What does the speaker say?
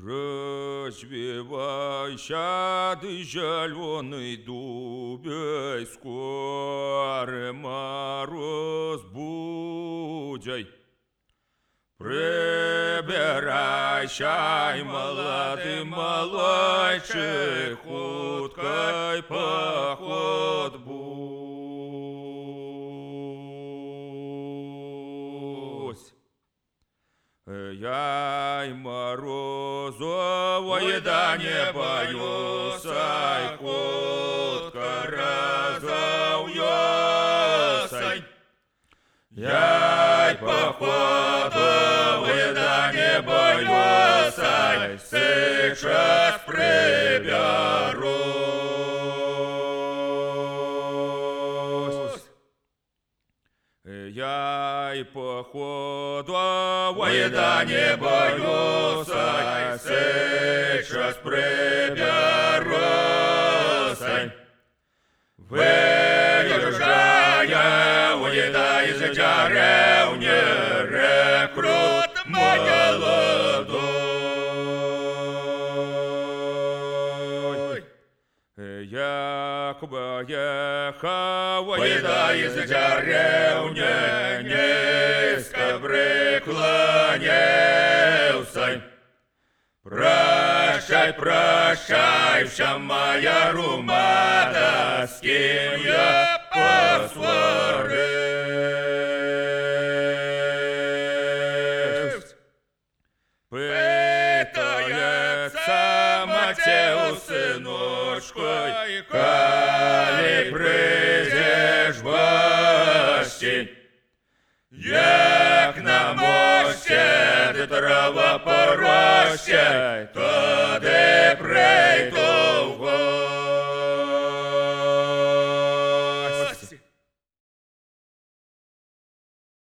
Развивайся, ты зеленый дубей, скоро мороз будей. Прибирайся, й молодий малойчик, хуткай поход будь. Я морозовое, да не боюся, ай, кутка разов'юся. Я й походової да не боюся, й сейчас Я й походу воєда не боюся, сейчас приберуся. Виїжджає воєда із деревні, рекрут молодой. Як Єхава, воєда із деревня, низько приклонився. Прощай, прощай, вся моя румада, з ким я посварився. плаче у синочку, коли прийдеш башті. Як на мощі, де трава пороще, то де прийду.